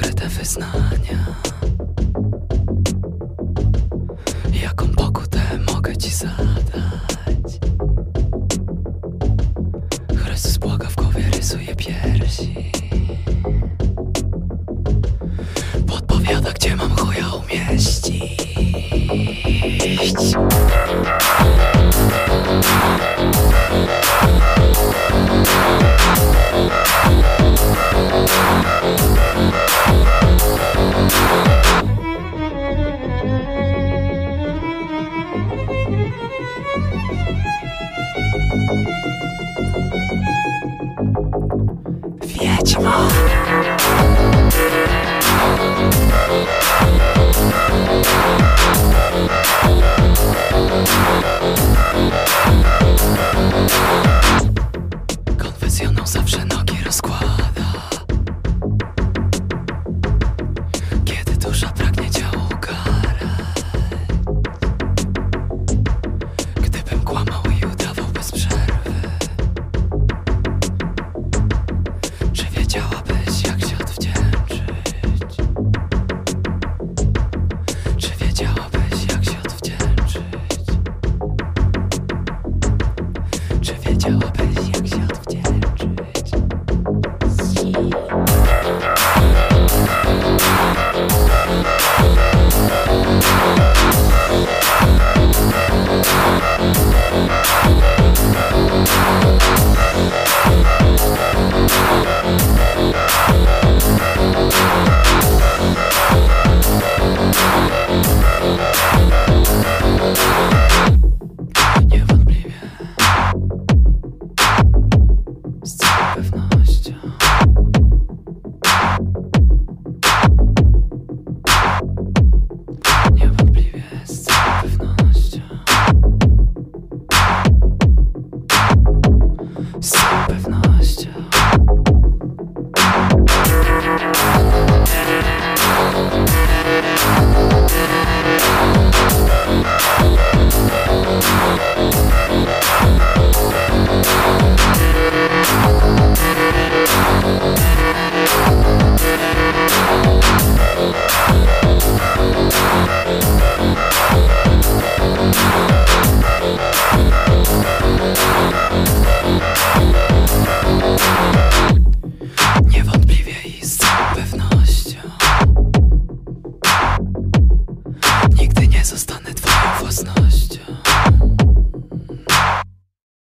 ukryte wyznania. Jaką pokutę mogę ci zadać? Chrystus błaga w głowie, rysuje piersi. Podpowiada, gdzie mam chuja umieścić. Wiedźmo. Konfesjonał zawsze nogi pewnością